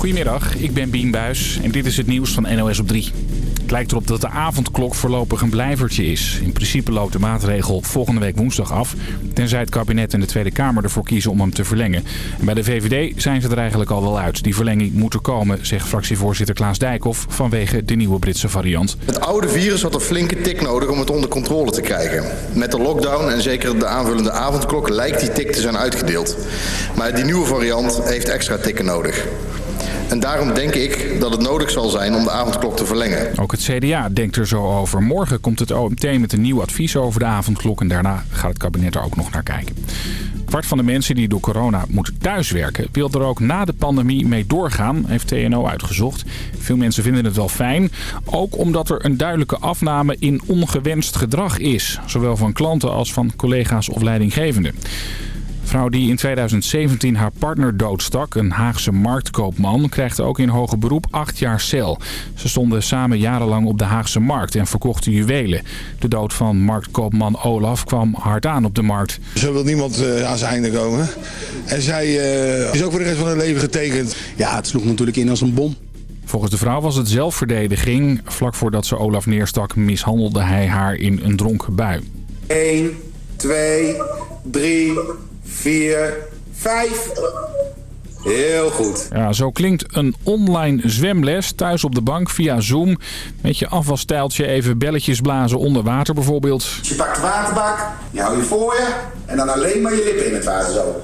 Goedemiddag, ik ben Bien Buis en dit is het nieuws van NOS op 3. Het lijkt erop dat de avondklok voorlopig een blijvertje is. In principe loopt de maatregel volgende week woensdag af... tenzij het kabinet en de Tweede Kamer ervoor kiezen om hem te verlengen. En bij de VVD zijn ze er eigenlijk al wel uit. Die verlenging moet er komen, zegt fractievoorzitter Klaas Dijkhoff... vanwege de nieuwe Britse variant. Het oude virus had een flinke tik nodig om het onder controle te krijgen. Met de lockdown en zeker de aanvullende avondklok lijkt die tik te zijn uitgedeeld. Maar die nieuwe variant heeft extra tikken nodig. En daarom denk ik dat het nodig zal zijn om de avondklok te verlengen. Ook het CDA denkt er zo over. Morgen komt het OMT met een nieuw advies over de avondklok... en daarna gaat het kabinet er ook nog naar kijken. Kwart van de mensen die door corona moeten thuiswerken... wil er ook na de pandemie mee doorgaan, heeft TNO uitgezocht. Veel mensen vinden het wel fijn. Ook omdat er een duidelijke afname in ongewenst gedrag is. Zowel van klanten als van collega's of leidinggevenden vrouw die in 2017 haar partner doodstak, een Haagse marktkoopman, krijgt ook in hoger beroep acht jaar cel. Ze stonden samen jarenlang op de Haagse markt en verkochten juwelen. De dood van marktkoopman Olaf kwam hard aan op de markt. Zo wil niemand uh, aan zijn einde komen. En zij uh, is ook voor de rest van haar leven getekend. Ja, het sloeg natuurlijk in als een bom. Volgens de vrouw was het zelfverdediging. Vlak voordat ze Olaf neerstak mishandelde hij haar in een dronken bui. 1, 2, 3, 4, 5. Heel goed. Ja, zo klinkt een online zwemles thuis op de bank via Zoom. Met je afwasstijltje even belletjes blazen onder water bijvoorbeeld. Je pakt de waterbak, je houdt je voor je en dan alleen maar je lippen in het water zo.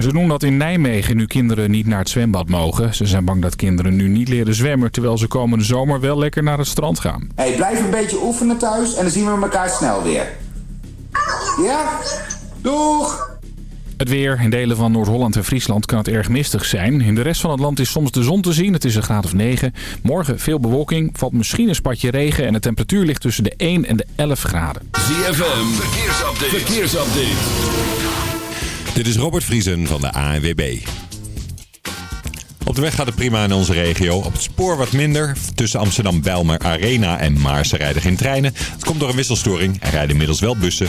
Ze doen dat in Nijmegen nu kinderen niet naar het zwembad mogen. Ze zijn bang dat kinderen nu niet leren zwemmen... terwijl ze komende zomer wel lekker naar het strand gaan. Hey, blijf een beetje oefenen thuis en dan zien we elkaar snel weer. Ja? Doeg! Het weer. In delen van Noord-Holland en Friesland kan het erg mistig zijn. In de rest van het land is soms de zon te zien. Het is een graad of 9. Morgen veel bewolking. Valt misschien een spatje regen. En de temperatuur ligt tussen de 1 en de 11 graden. ZFM. Verkeersupdate. Verkeersupdate. Dit is Robert Vriesen van de ANWB. Op de weg gaat het prima in onze regio. Op het spoor wat minder. Tussen Amsterdam, Bijlmer, Arena en Maarsen rijden geen treinen. Het komt door een wisselstoring. Er rijden inmiddels wel bussen.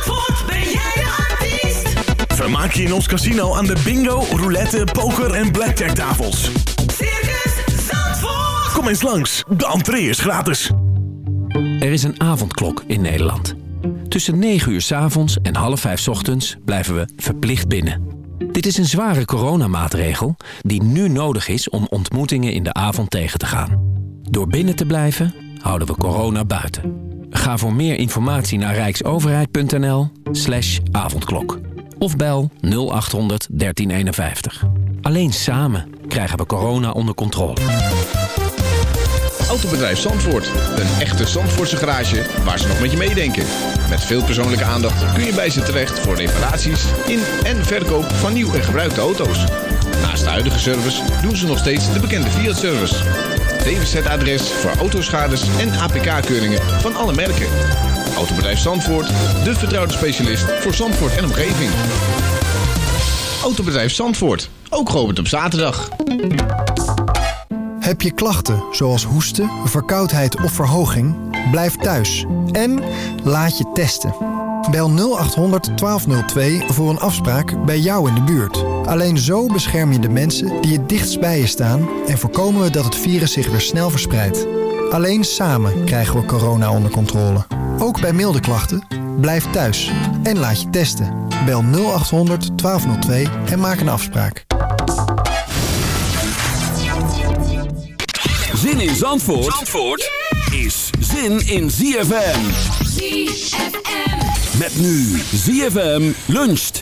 Vermaak je in ons casino aan de bingo, roulette, poker en blackjack tafels. Circus Zandvoort. Kom eens langs, de entree is gratis. Er is een avondklok in Nederland. Tussen 9 uur s avonds en half 5 s ochtends blijven we verplicht binnen. Dit is een zware coronamaatregel die nu nodig is om ontmoetingen in de avond tegen te gaan. Door binnen te blijven houden we corona buiten. Ga voor meer informatie naar rijksoverheid.nl slash avondklok. Of bel 0800 1351. Alleen samen krijgen we corona onder controle. Autobedrijf Zandvoort. Een echte Zandvoortse garage waar ze nog met je meedenken. Met veel persoonlijke aandacht kun je bij ze terecht voor reparaties in en verkoop van nieuw en gebruikte auto's. Naast de huidige service doen ze nog steeds de bekende Fiat-service. DWZ-adres voor autoschades en APK-keuringen van alle merken. Autobedrijf Zandvoort, de vertrouwde specialist voor Zandvoort en omgeving. Autobedrijf Zandvoort, ook geopend op zaterdag. Heb je klachten zoals hoesten, verkoudheid of verhoging? Blijf thuis en laat je testen. Bel 0800 1202 voor een afspraak bij jou in de buurt. Alleen zo bescherm je de mensen die het dichtst bij je staan... en voorkomen we dat het virus zich weer snel verspreidt. Alleen samen krijgen we corona onder controle. Ook bij milde klachten, blijf thuis en laat je testen. Bel 0800 1202 en maak een afspraak. Zin in Zandvoort, Zandvoort is zin in ZFM. ZFM. Met nu ZFM luncht.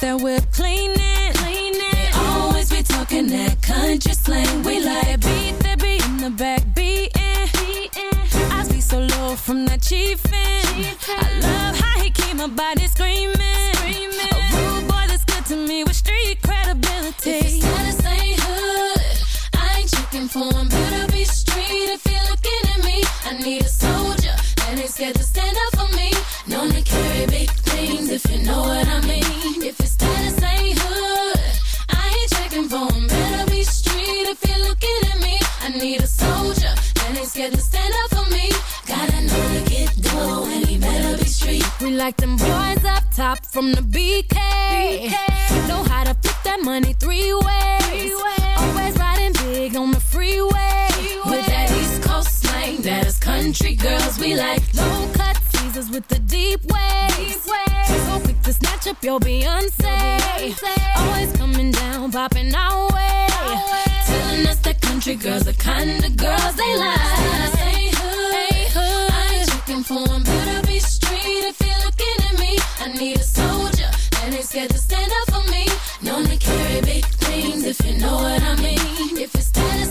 That whip cleaning, cleaning. They always be talking that country slang. We like beat that beat in the back beating, beating. I be so low from that chiefin'. I love how he keep my body screaming, screaming. A rude boy that's good to me with street credibility. If his status ain't hood, I ain't checking for him. Better be street if you're looking at me. I need a soldier that ain't scared to stand up for me. Known to carry big things if you know what I mean. If his status ain't hood, I ain't checking for him. Better be street if you're looking at me. I need a soldier that ain't scared to stand up for me. Gotta know to get dough and he better be street. We like them boys up top from the BK. Know how to flip that money three ways. Always riding big on the freeway. With that East Coast slang, that is country girls we like. Low cut teasers with the deep waves. So quick to snatch up your Beyonce. Always coming down, popping our way. Telling us that country girls the kind of girls they like. Ain't hood, I ain't checking for 'em. Better be street if you're looking at me. I need a soldier that ain't scared to stand up for me. Known to carry big things if you know what I mean. If his status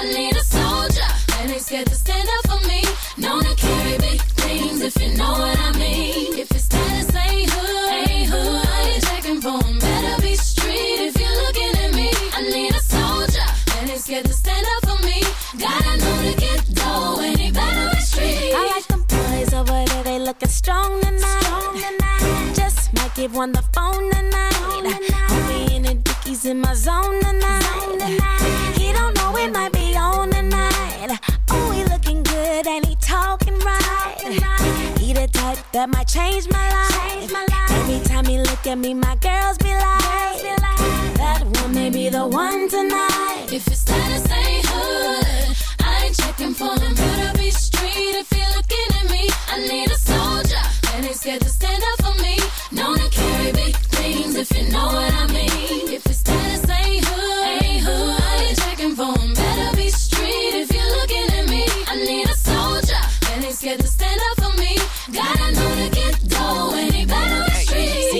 I need a soldier that ain't scared to stand up for me. Known to carry big things if you know what I mean. If your status ain't hood, ain't hood, I ain't checking for him. Better be street if you're looking at me. I need a soldier that ain't scared to stand up for me. Gotta know to get dough and he better be street. I like them boys over there, they looking strong tonight. Just might give one the phone tonight. Homie in the dickies in my zone tonight. That might change my life. Every time he look at me, my girls be like, that one may be the one tonight. If your status ain't hood, I ain't checking for him. Better be street if you're looking at me. I need a soldier that ain't scared to stand up for me. Known to carry big things if you know what I mean. If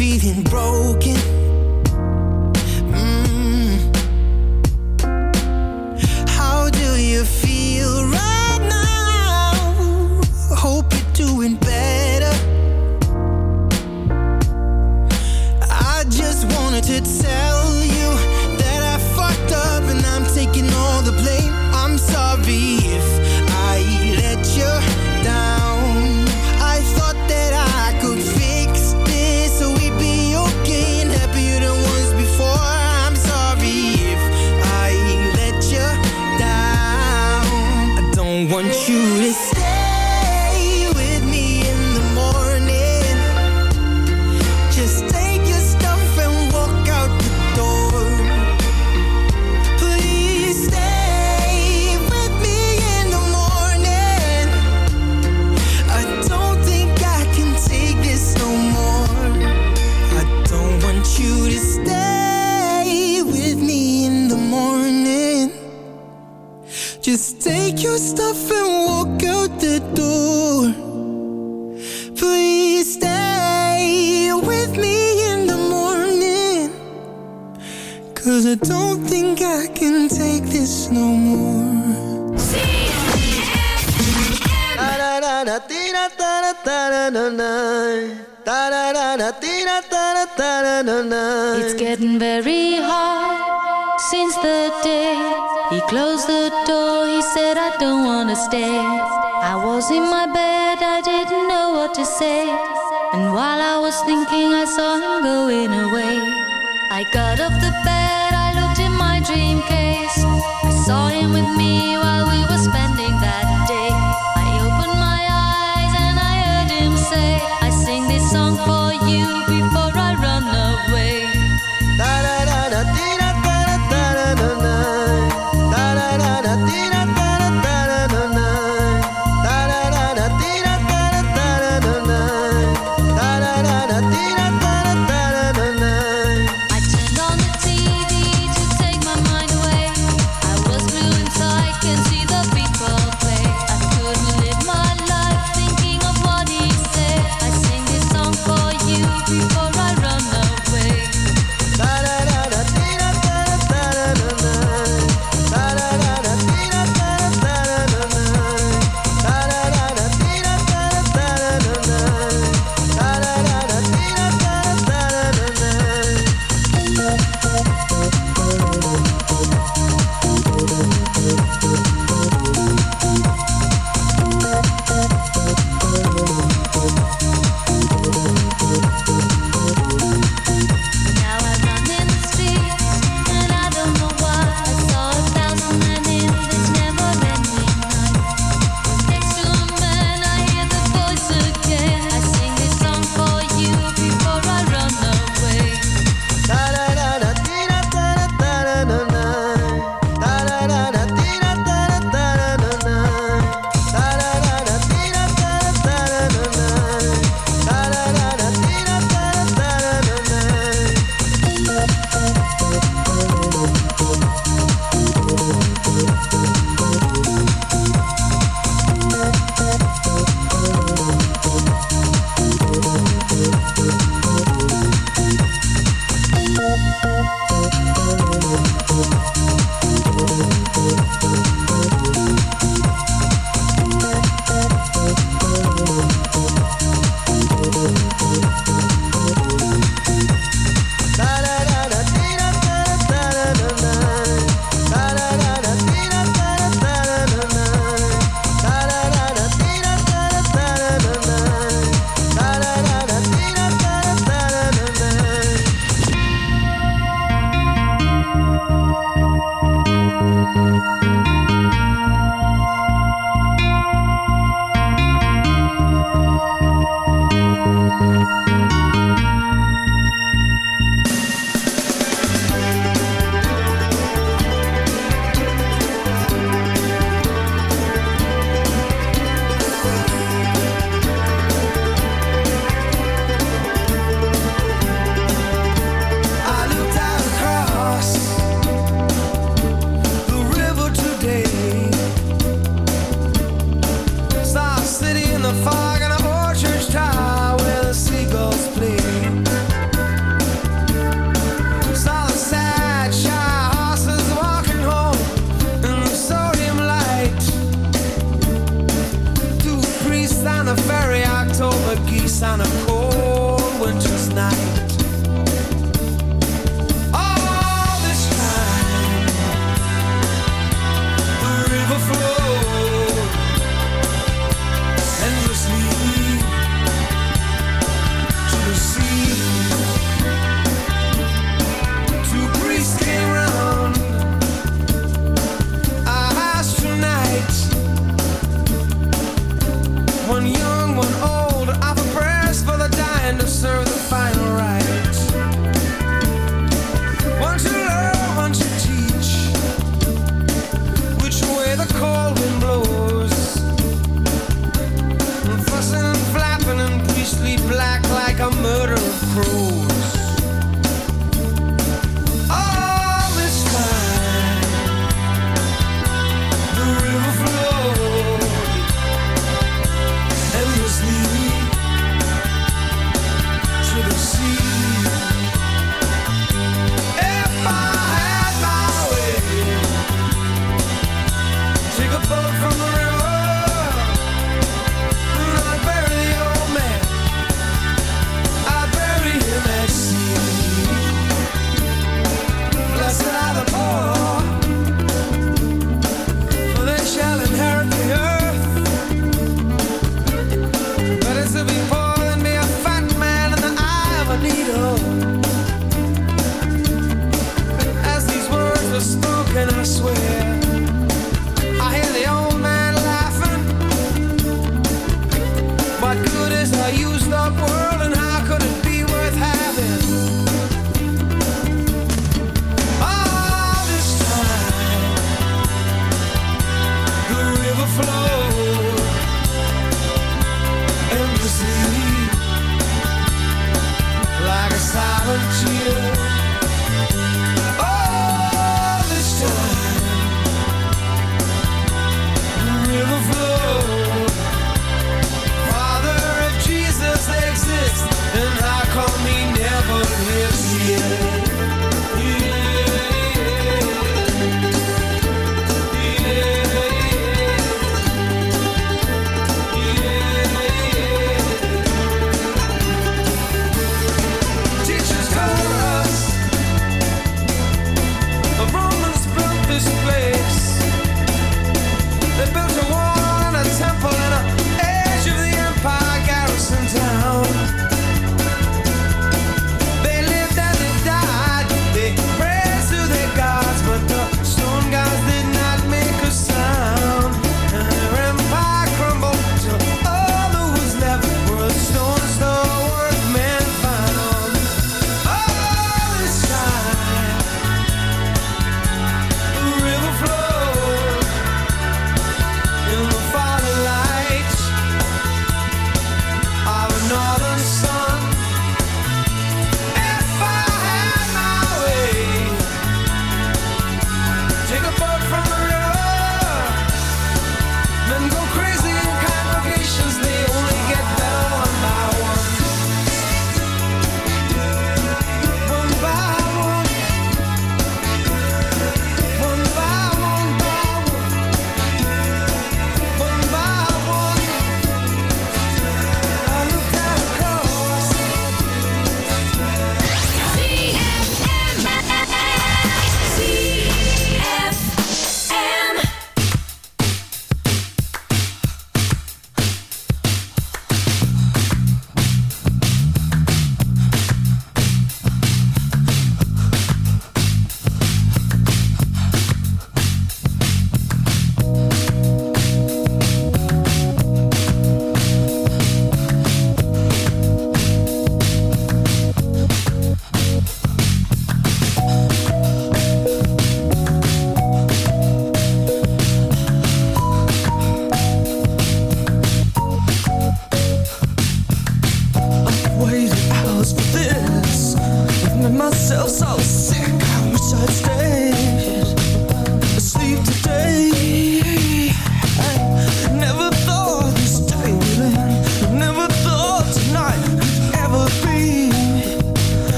feeling broken.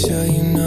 Sure you know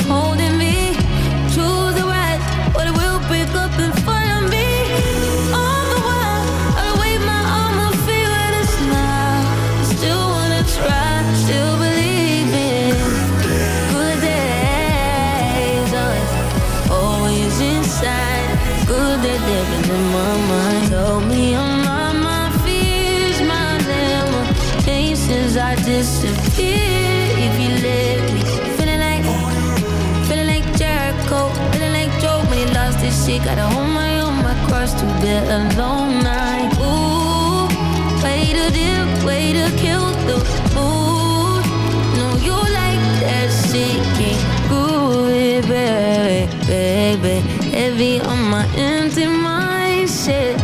is alone. Ooh, way to way to kill the mood. You like that baby, baby. Heavy on my empty mind, shit.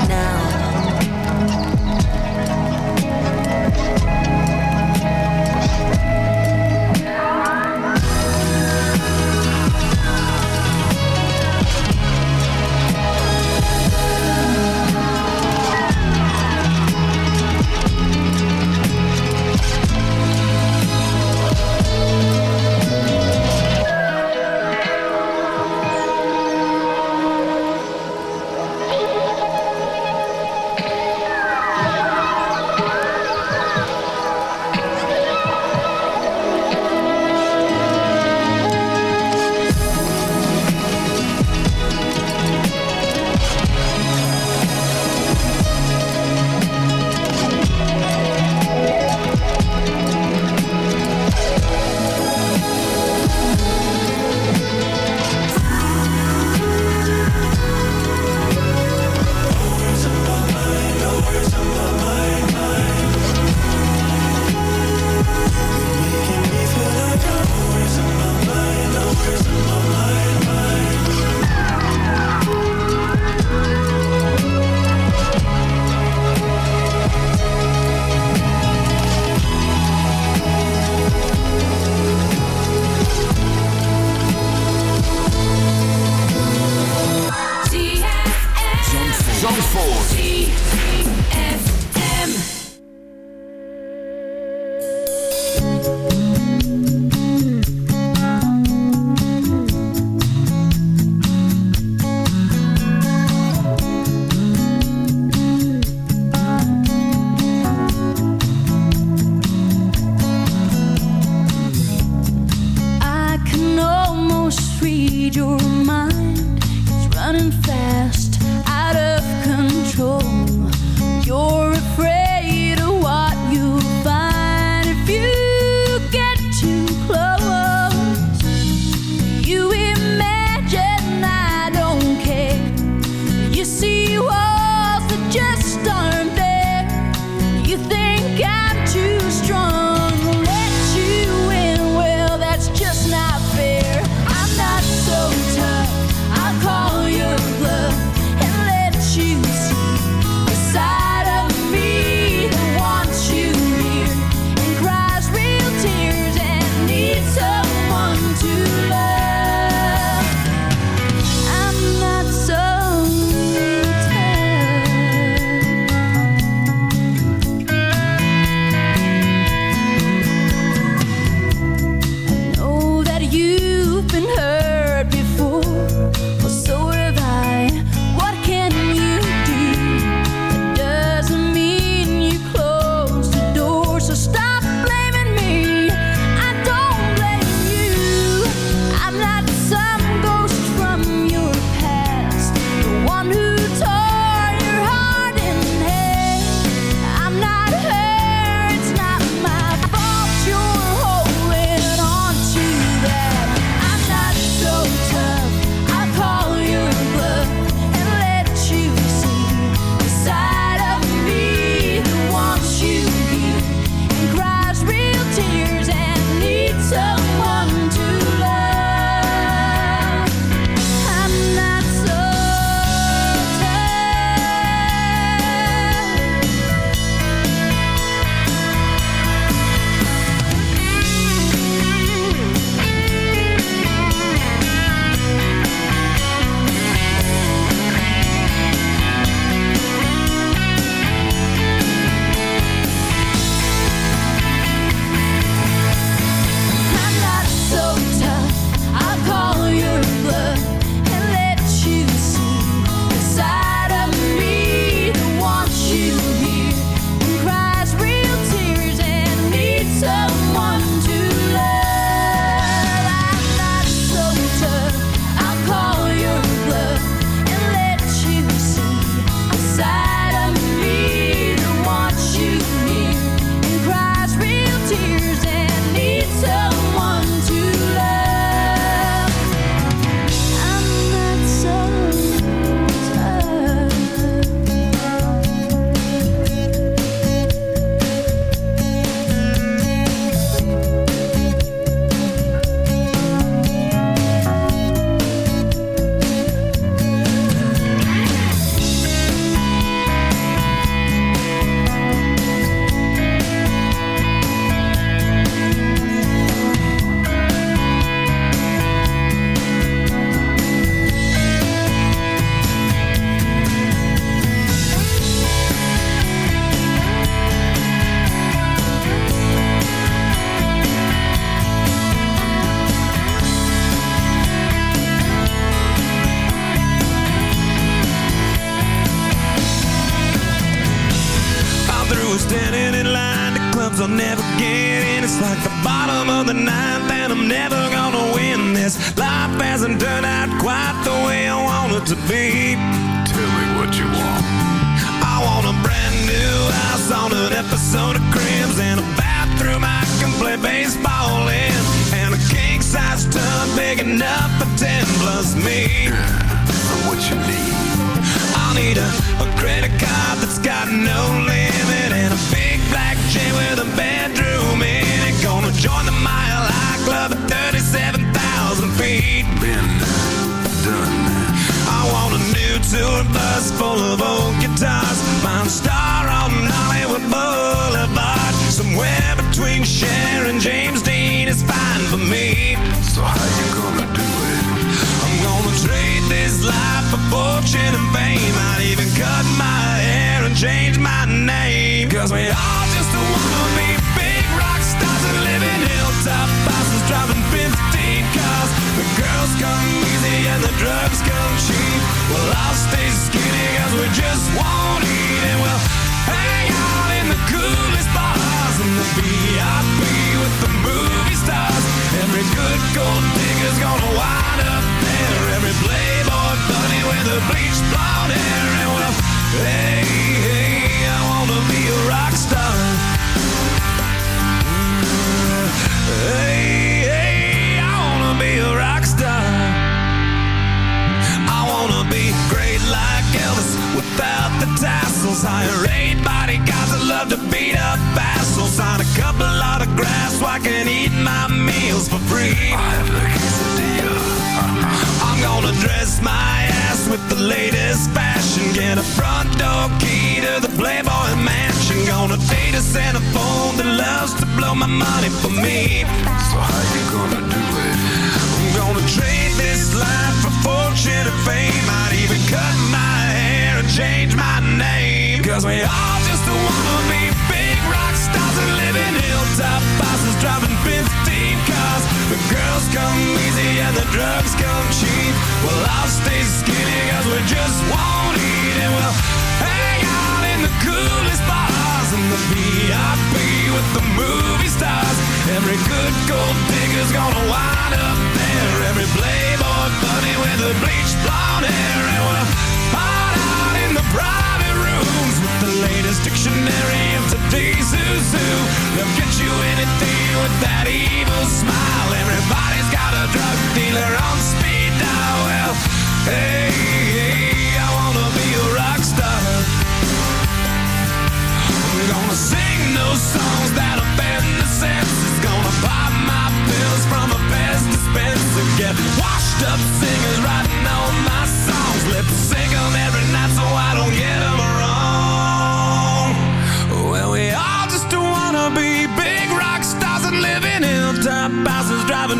the bleach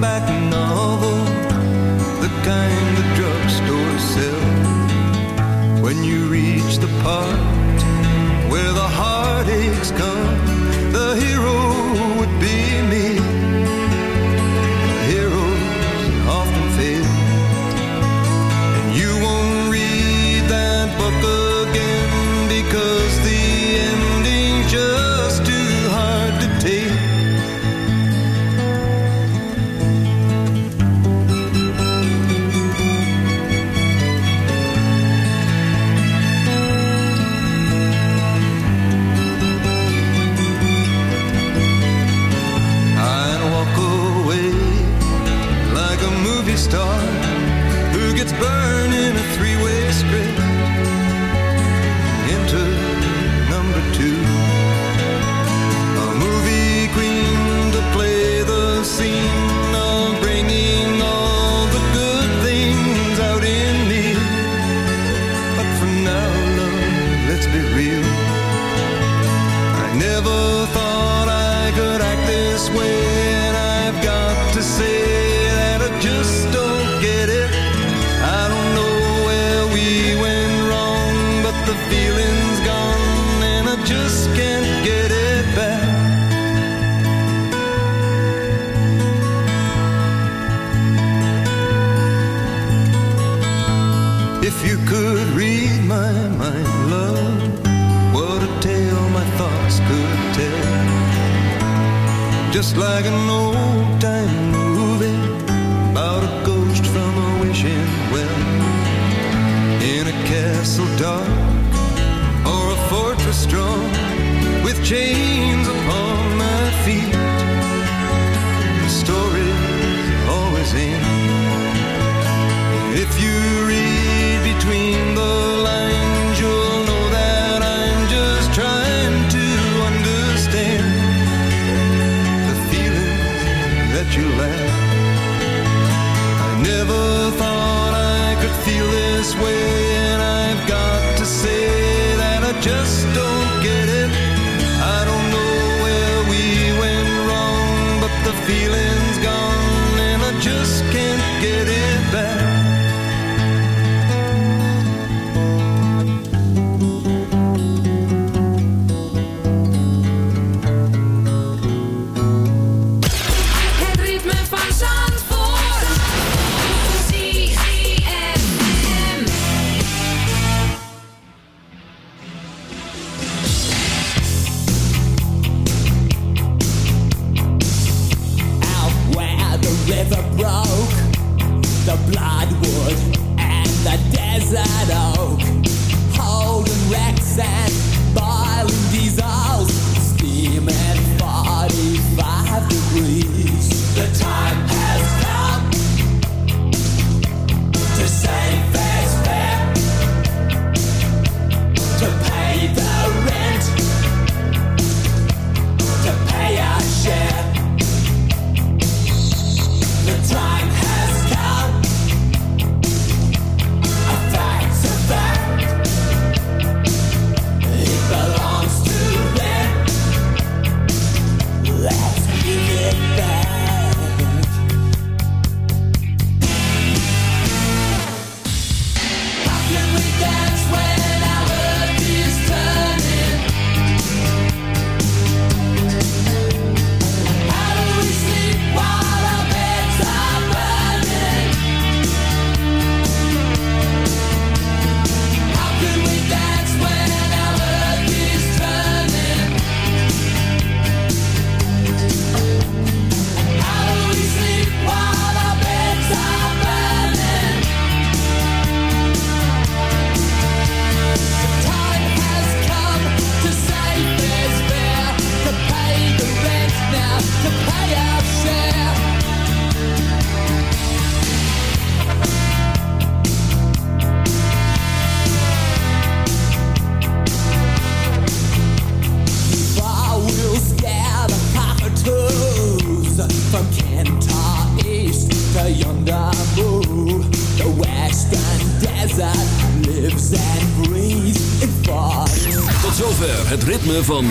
paperback novel, the kind the drugstore sells. When you reach the park